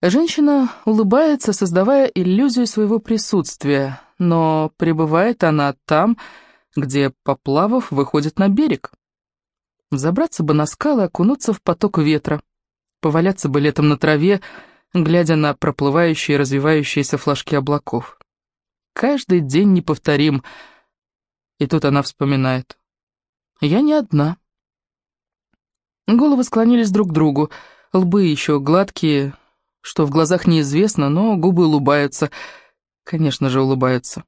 Женщина улыбается, создавая иллюзию своего присутствия, но пребывает она там, где, поплавав, выходит на берег. Забраться бы на скалы, окунуться в поток ветра, поваляться бы летом на траве, глядя на проплывающие и развивающиеся флажки облаков. Каждый день неповторим. И тут она вспоминает. Я не одна. Головы склонились друг к другу, лбы еще гладкие, что в глазах неизвестно, но губы улыбаются. Конечно же, улыбаются.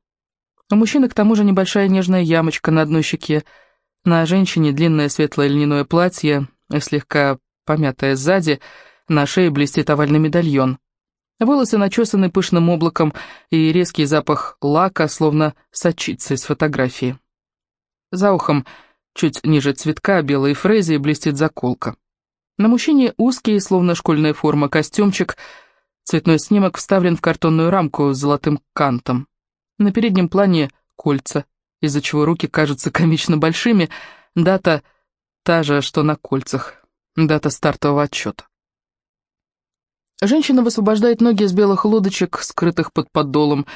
У мужчины к тому же небольшая нежная ямочка на одной щеке, на женщине длинное светлое льняное платье, слегка помятое сзади, на шее блестит овальный медальон. Волосы начесаны пышным облаком, и резкий запах лака словно сочится из фотографии. За ухом, чуть ниже цветка, белой фрезии блестит заколка. На мужчине узкий, словно школьная форма, костюмчик. Цветной снимок вставлен в картонную рамку с золотым кантом. На переднем плане кольца, из-за чего руки кажутся комично большими. Дата та же, что на кольцах. Дата стартового отчета. Женщина высвобождает ноги из белых лодочек, скрытых под подолом,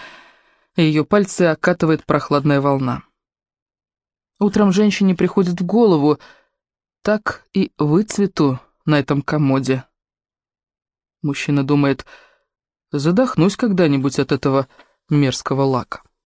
и ее пальцы окатывает прохладная волна. Утром женщине приходит в голову, так и выцвету на этом комоде. Мужчина думает, задохнусь когда-нибудь от этого мерзкого лака.